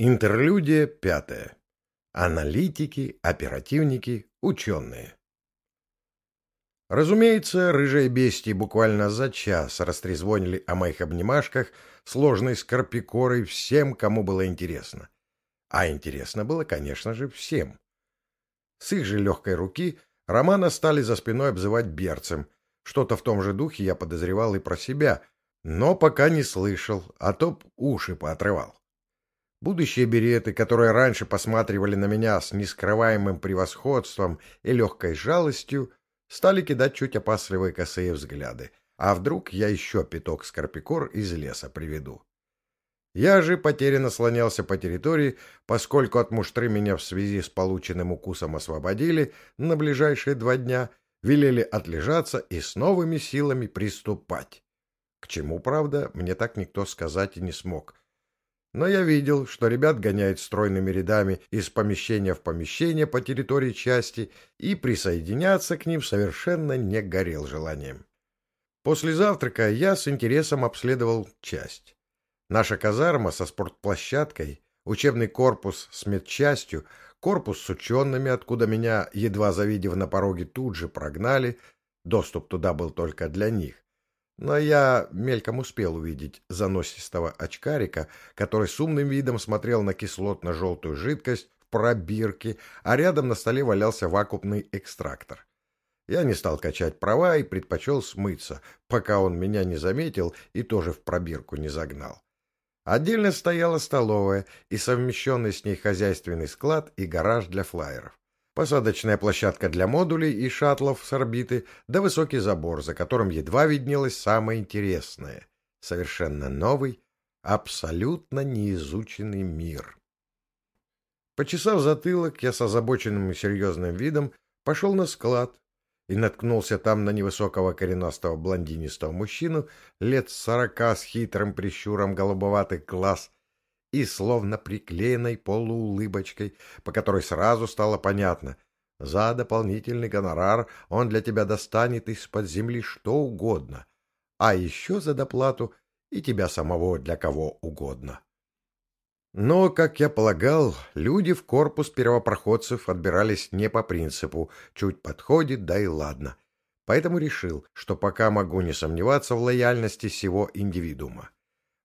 Интерлюдия пятая. Аналитики, оперативники, ученые. Разумеется, рыжие бестии буквально за час растрезвонили о моих обнимашках, сложной скорпикорой всем, кому было интересно. А интересно было, конечно же, всем. С их же легкой руки Романа стали за спиной обзывать берцем. Что-то в том же духе я подозревал и про себя, но пока не слышал, а то уши поотрывал. Будущие береты, которые раньше посматривали на меня с нескрываемым превосходством и легкой жалостью, стали кидать чуть опасливые косые взгляды. А вдруг я еще пяток скорпикор из леса приведу? Я же потерянно слонялся по территории, поскольку от муштры меня в связи с полученным укусом освободили на ближайшие два дня, велели отлежаться и с новыми силами приступать. К чему, правда, мне так никто сказать и не смог. Но я видел, что ребят гоняют стройными рядами из помещения в помещение по территории части, и присоединяться к ним совершенно не горел желанием. После завтрака я с интересом обследовал часть. Наша казарма со спортплощадкой, учебный корпус с медчастью, корпус с учеными, откуда меня, едва завидев на пороге, тут же прогнали, доступ туда был только для них, но я мельком успел увидеть заносистого очкарика, который с умным видом смотрел на кислотно-желтую жидкость в пробирке, а рядом на столе валялся вакуумный экстрактор. Я не стал качать права и предпочел смыться, пока он меня не заметил и тоже в пробирку не загнал. Отдельно стояла столовая и совмещенный с ней хозяйственный склад и гараж для флайеров посадочная площадка для модулей и шаттлов с орбиты, да высокий забор, за которым едва виднелось самое интересное — совершенно новый, абсолютно неизученный мир. Почесав затылок, я с озабоченным и серьезным видом пошел на склад и наткнулся там на невысокого коренастого блондинистого мужчину лет сорока с хитрым прищуром голубоватых глаз — и словно приклеенной полуулыбочкой, по которой сразу стало понятно — за дополнительный гонорар он для тебя достанет из-под земли что угодно, а еще за доплату и тебя самого для кого угодно. Но, как я полагал, люди в корпус первопроходцев отбирались не по принципу «чуть подходит, да и ладно». Поэтому решил, что пока могу не сомневаться в лояльности всего индивидуума.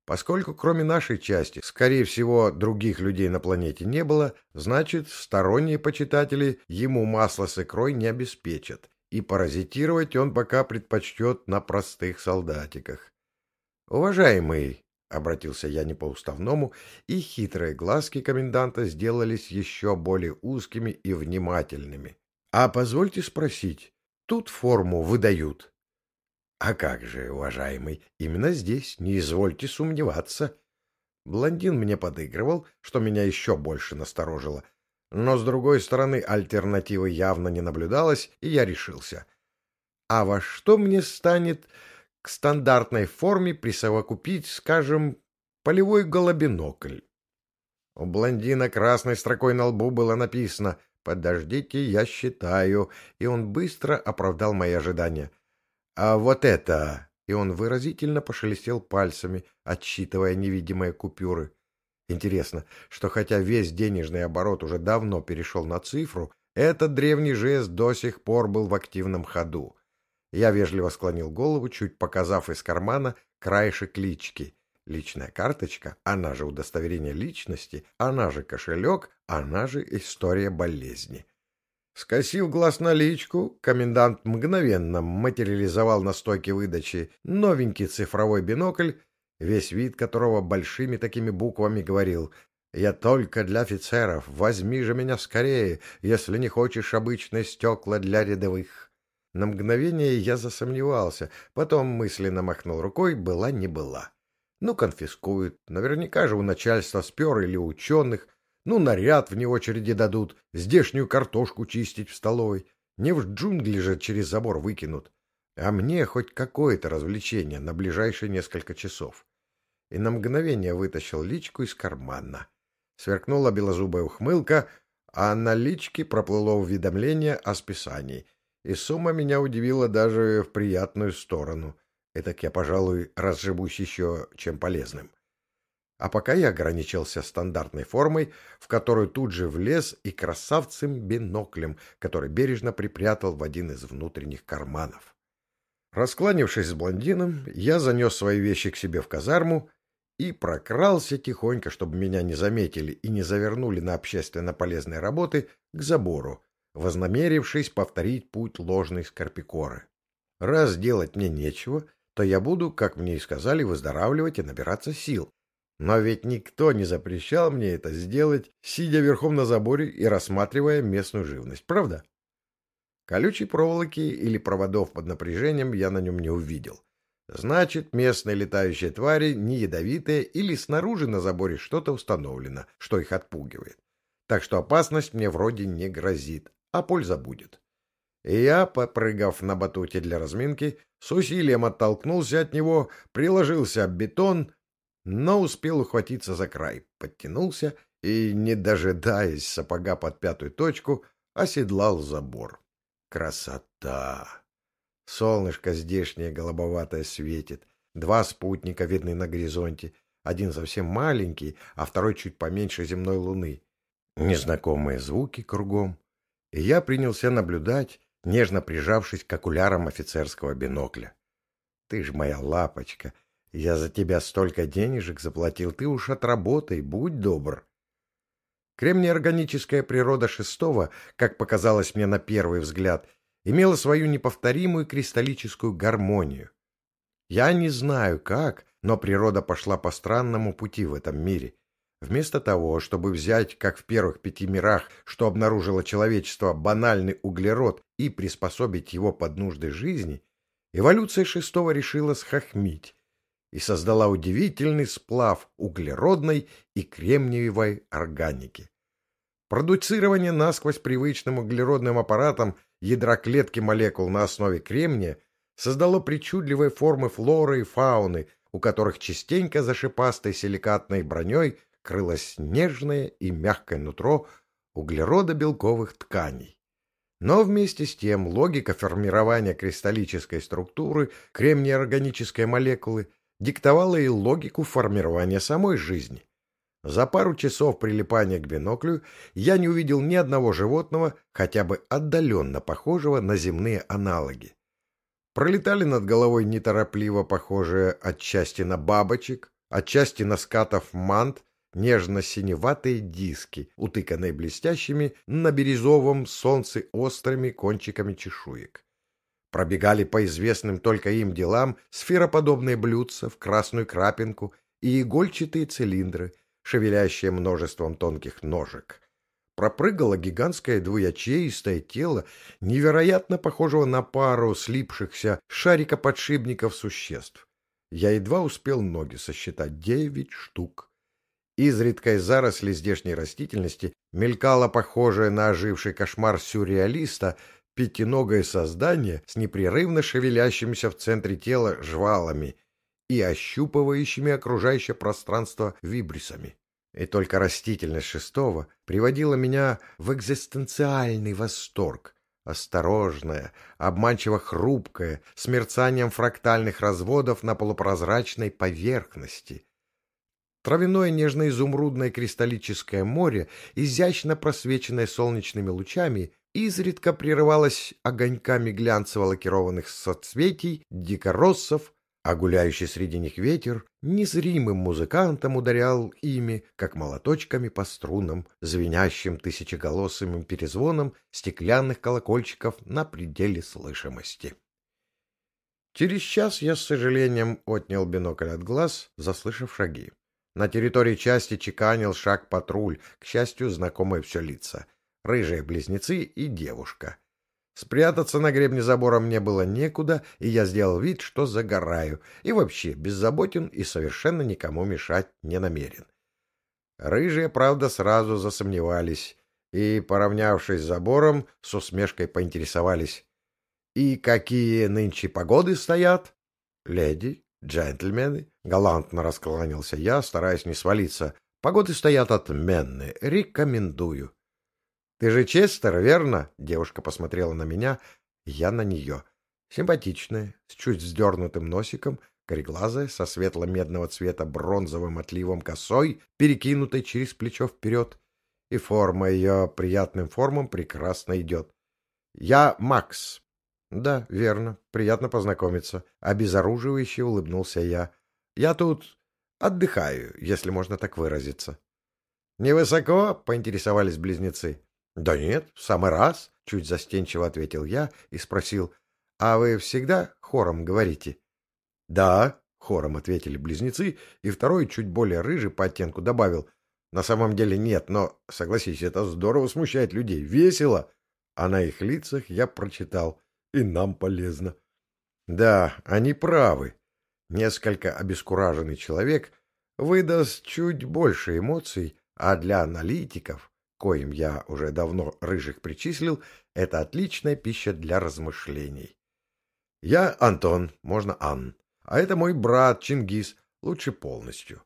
Поскольку кроме нашей части, скорее всего, других людей на планете не было, значит, сторонние почитатели ему масло с икрой не обеспечат, и паразитировать он пока предпочтет на простых солдатиках. «Уважаемый», — обратился я не по-уставному, и хитрые глазки коменданта сделались еще более узкими и внимательными. «А позвольте спросить, тут форму выдают?» А как же, уважаемый, именно здесь, не извольте сомневаться. Блондин мне подыгрывал, что меня еще больше насторожило. Но, с другой стороны, альтернативы явно не наблюдалось, и я решился. А во что мне станет к стандартной форме присовокупить, скажем, полевой голобинокль? У блондина красной строкой на лбу было написано «Подождите, я считаю», и он быстро оправдал мои ожидания — а вот это... И он выразительно пошелестел пальцами, отсчитывая невидимые купюры. Интересно, что хотя весь денежный оборот уже давно перешел на цифру, этот древний жест до сих пор был в активном ходу. Я вежливо склонил голову, чуть показав из кармана краешек лички. Личная карточка, она же удостоверение личности, она же кошелек, она же история болезни. Скосив глаз на личку, комендант мгновенно материализовал на стойке выдачи новенький цифровой бинокль, весь вид которого большими такими буквами говорил «Я только для офицеров, возьми же меня скорее, если не хочешь обычные стекла для рядовых». На мгновение я засомневался, потом мысленно махнул рукой, была не была. Ну, конфискуют, наверняка же у начальства спер или ученых, ну, наряд вне очереди дадут, здешнюю картошку чистить в столовой. Не в джунгли же через забор выкинут. А мне хоть какое-то развлечение на ближайшие несколько часов. И на мгновение вытащил личку из кармана. Сверкнула белозубая ухмылка, а на личке проплыло уведомление о списании. И сумма меня удивила даже в приятную сторону. Этак я, пожалуй, разживусь еще чем полезным. А пока я ограничился стандартной формой, в которую тут же влез и красавцем-биноклем, который бережно припрятал в один из внутренних карманов. Раскланившись с блондином, я занес свои вещи к себе в казарму и прокрался тихонько, чтобы меня не заметили и не завернули на общественно полезные работы, к забору, вознамерившись повторить путь ложной скорпикоры. Раз делать мне нечего, то я буду, как мне и сказали, выздоравливать и набираться сил. Но ведь никто не запрещал мне это сделать, сидя верхом на заборе и рассматривая местную живность, правда? Колючей проволоки или проводов под напряжением я на нем не увидел. Значит, местные летающие твари не ядовитые или снаружи на заборе что-то установлено, что их отпугивает. Так что опасность мне вроде не грозит, а польза будет. И я, попрыгав на батуте для разминки, с усилием оттолкнулся от него, приложился об бетон, но успел ухватиться за край, подтянулся и, не дожидаясь сапога под пятую точку, оседлал забор. Красота! Солнышко здешнее голубоватое светит, два спутника видны на горизонте, один совсем маленький, а второй чуть поменьше земной луны. Незнакомые звуки кругом. И я принялся наблюдать, нежно прижавшись к окулярам офицерского бинокля. Ты ж моя лапочка, я за тебя столько денежек заплатил, ты уж отработай, будь добр. Кремнеорганическая природа шестого, как показалось мне на первый взгляд, имела свою неповторимую кристаллическую гармонию. Я не знаю как, но природа пошла по странному пути в этом мире. Вместо того, чтобы взять, как в первых пяти мирах, что обнаружило человечество, банальный углерод и приспособить его под нужды жизни, эволюция шестого решила схохмить и создала удивительный сплав углеродной и кремниевой органики. Продуцирование насквозь привычным углеродным аппаратом ядра клетки молекул на основе кремния создало причудливые формы флоры и фауны, у которых частенько за шипастой силикатной броней крылось нежное и мягкое нутро углеродо-белковых тканей. Но вместе с тем логика формирования кристаллической структуры кремний-органической молекулы диктовала и логику формирования самой жизни. За пару часов прилипания к биноклю я не увидел ни одного животного, хотя бы отдаленно похожего на земные аналоги. Пролетали над головой неторопливо похожие отчасти на бабочек, отчасти на скатов мант, нежно-синеватые диски, утыканные блестящими на бирюзовом солнце острыми кончиками чешуек. Пробегали по известным только им делам сфероподобные блюдца в красную крапинку и игольчатые цилиндры, шевелящие множеством тонких ножек. Пропрыгало гигантское двуячеистое тело, невероятно похожего на пару слипшихся шарикоподшипников существ. Я едва успел ноги сосчитать девять штук. Изредка из зарослей здешней растительности мелькало похожее на оживший кошмар сюрреалиста пятиногое создание с непрерывно шевелящимися в центре тела жвалами и ощупывающими окружающее пространство вибрисами. И только растительность шестого приводила меня в экзистенциальный восторг, осторожная, обманчиво хрупкая, с мерцанием фрактальных разводов на полупрозрачной поверхности — Травяное нежно-изумрудное кристаллическое море, изящно просвеченное солнечными лучами, изредка прерывалось огоньками глянцево-лакированных соцветий, дикороссов, а гуляющий среди них ветер незримым музыкантом ударял ими, как молоточками по струнам, звенящим тысячеголосым перезвоном стеклянных колокольчиков на пределе слышимости. Через час я с сожалением отнял бинокль от глаз, заслышав шаги. На территории части чеканил шаг патруль, к счастью, знакомые все лица. Рыжие близнецы и девушка. Спрятаться на гребне забора мне было некуда, и я сделал вид, что загораю, и вообще беззаботен и совершенно никому мешать не намерен. Рыжие, правда, сразу засомневались и, поравнявшись с забором, с усмешкой поинтересовались. — И какие нынче погоды стоят? — Леди, «Джентльмены», — галантно раскланялся я, стараясь не свалиться, — «погоды стоят отменные, рекомендую». «Ты же Честер, верно?» — девушка посмотрела на меня, я на нее. Симпатичная, с чуть вздернутым носиком, кореглазая, со светло-медного цвета бронзовым отливом косой, перекинутой через плечо вперед, и форма ее приятным формам прекрасно идет. Я Макс. Да, верно, приятно познакомиться. Обезоруживающе улыбнулся я. Я тут отдыхаю, если можно так выразиться. Невысоко, поинтересовались близнецы. Да нет, в самый раз, чуть застенчиво ответил я и спросил, а вы всегда хором говорите? Да, хором ответили близнецы, и второй, чуть более рыжий по оттенку, добавил, на самом деле нет, но, согласись, это здорово смущает людей, весело. А на их лицах я прочитал, и нам полезно. Да, они правы. Несколько обескураженный человек выдаст чуть больше эмоций, а для аналитиков, коим я уже давно рыжих причислил, это отличная пища для размышлений. Я Антон, можно Ан, а это мой брат Чингис, лучше полностью.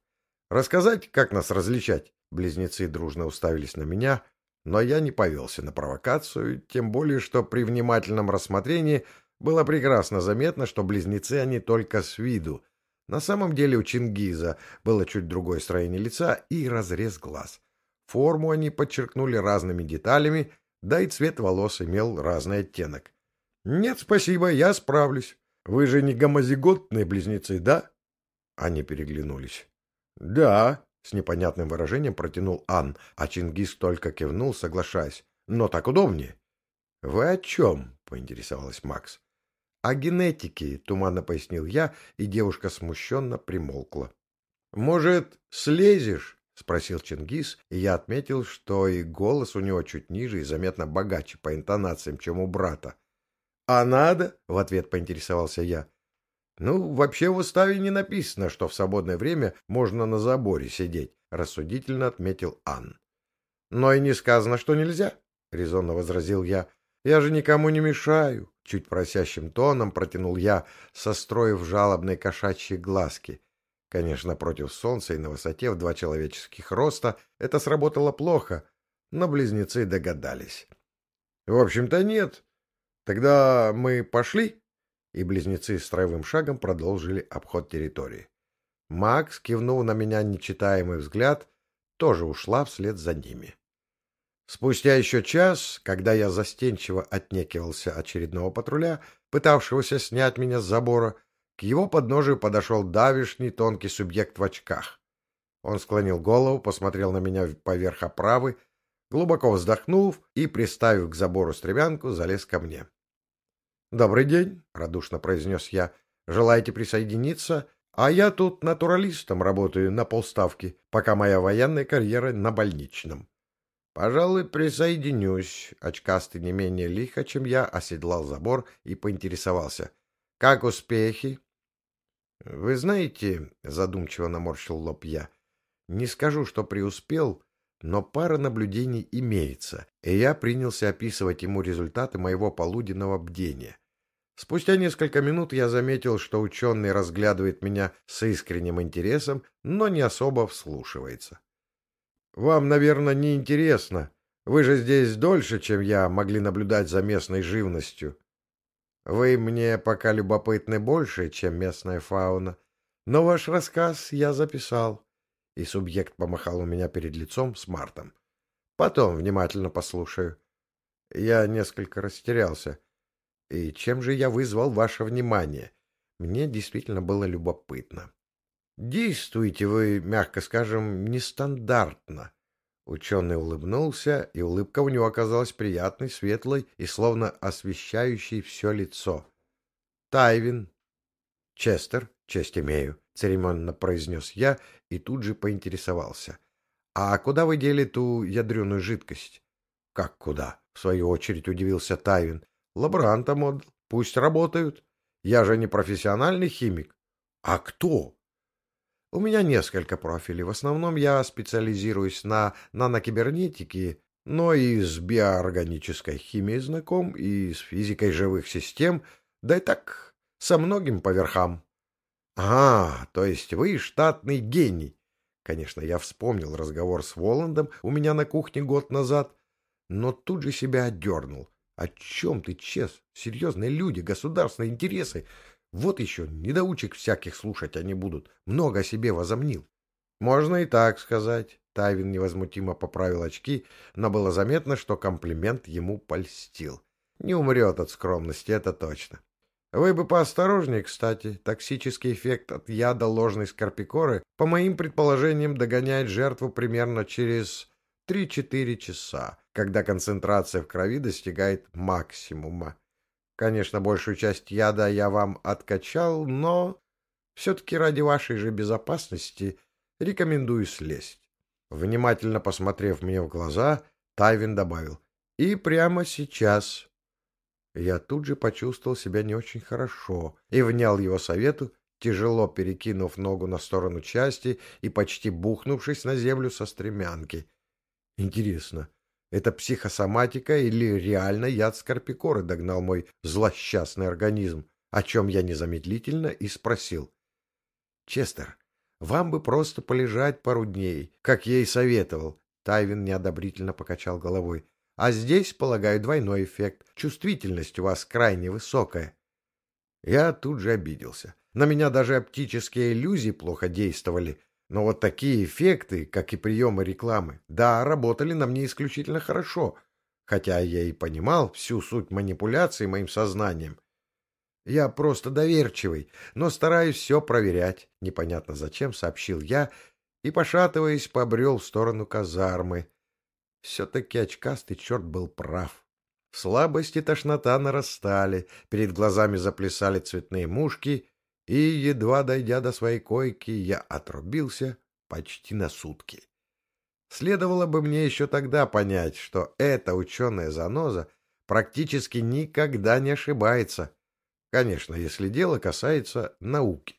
Рассказать, как нас различать? Близнецы дружно уставились на меня, но я не повелся на провокацию, тем более, что при внимательном рассмотрении было прекрасно заметно, что близнецы они только с виду. На самом деле у Чингиза было чуть другое строение лица и разрез глаз. Форму они подчеркнули разными деталями, да и цвет волос имел разный оттенок. «Нет, спасибо, я справлюсь. Вы же не гомозиготные близнецы, да?» Они переглянулись. «Да», — с непонятным выражением протянул Ан, а Чингис только кивнул, соглашаясь. «Но так удобнее». «Вы о чем?» — поинтересовалась Макс. «О генетике», — туманно пояснил я, и девушка смущенно примолкла. «Может, слезешь?» — спросил Чингис, и я отметил, что и голос у него чуть ниже и заметно богаче по интонациям, чем у брата. «А надо?» — в ответ поинтересовался я. «Ну, вообще в уставе не написано, что в свободное время можно на заборе сидеть», — рассудительно отметил Ан. «Но и не сказано, что нельзя», — резонно возразил я. «Я же никому не мешаю», — чуть просящим тоном протянул я, состроив жалобные кошачьи глазки. Конечно, против солнца и на высоте в два человеческих роста это сработало плохо, но близнецы догадались. «В общем-то, нет. Тогда мы пошли?» и близнецы строевым шагом продолжили обход территории. Макс, кивнув на меня нечитаемый взгляд, тоже ушла вслед за ними. Спустя еще час, когда я застенчиво отнекивался очередного патруля, пытавшегося снять меня с забора, к его подножию подошел давишний тонкий субъект в очках. Он склонил голову, посмотрел на меня поверх оправы, глубоко вздохнув и, приставив к забору стремянку, залез ко мне. «Добрый день», — радушно произнес я. «Желаете присоединиться? А я тут натуралистом работаю на полставки, пока моя военная карьера на больничном». «Пожалуй, присоединюсь», — очкастый не менее лихо, чем я, оседлал забор и поинтересовался. «Как успехи?» «Вы знаете», — задумчиво наморщил лоб я, — «не скажу, что преуспел, но пара наблюдений имеется, и я принялся описывать ему результаты моего полуденного бдения. Спустя несколько минут я заметил, что ученый разглядывает меня с искренним интересом, но не особо вслушивается. «Вам, наверное, не интересно. Вы же здесь дольше, чем я, могли наблюдать за местной живностью. Вы мне пока любопытны больше, чем местная фауна, но ваш рассказ я записал» и субъект помахал у меня перед лицом с Мартом. Потом внимательно послушаю. Я несколько растерялся. И чем же я вызвал ваше внимание? Мне действительно было любопытно. Действуете вы, мягко скажем, нестандартно. Ученый улыбнулся, и улыбка у него оказалась приятной, светлой и словно освещающей все лицо. Тайвин. Честер, честь имею церемонно произнес я и тут же поинтересовался. «А куда вы дели ту ядреную жидкость?» «Как куда?» — в свою очередь удивился Тайвин. «Лаборантам отдал. Пусть работают. Я же не профессиональный химик». «А кто?» «У меня несколько профилей. В основном я специализируюсь на нанокибернетике, но и с биоорганической химией знаком, и с физикой живых систем, да и так со многим по верхам». «А, то есть вы штатный гений!» Конечно, я вспомнил разговор с Воландом у меня на кухне год назад, но тут же себя отдернул. «О чем ты, Чес? Серьезные люди, государственные интересы. Вот еще недоучек всяких слушать они будут. Много о себе возомнил. Можно и так сказать. Тайвин невозмутимо поправил очки, но было заметно, что комплимент ему польстил. Не умрет от скромности, это точно. Вы бы поосторожнее, кстати. Токсический эффект от яда ложной скорпикоры, по моим предположениям, догоняет жертву примерно через 3-4 часа, когда концентрация в крови достигает максимума. Конечно, большую часть яда я вам откачал, но все-таки ради вашей же безопасности рекомендую слезть. Внимательно посмотрев мне в глаза, Тайвин добавил. И прямо сейчас. Я тут же почувствовал себя не очень хорошо и внял его совету, тяжело перекинув ногу на сторону части и почти бухнувшись на землю со стремянки. Интересно, это психосоматика или реально яд скорпикоры догнал мой злосчастный организм, о чем я незамедлительно и спросил. «Честер, вам бы просто полежать пару дней, как я и советовал». Тайвин неодобрительно покачал головой. «А здесь, полагаю, двойной эффект. Чувствительность у вас крайне высокая». Я тут же обиделся. На меня даже оптические иллюзии плохо действовали, но вот такие эффекты, как и приемы рекламы, да, работали на мне исключительно хорошо, хотя я и понимал всю суть манипуляции моим сознанием. Я просто доверчивый, но стараюсь все проверять. Непонятно зачем, сообщил я и, пошатываясь, побрел в сторону казармы. Все-таки очкастый черт был прав. Слабость и тошнота нарастали, перед глазами заплясали цветные мушки, и, едва дойдя до своей койки, я отрубился почти на сутки. Следовало бы мне еще тогда понять, что эта ученая заноза практически никогда не ошибается. Конечно, если дело касается науки.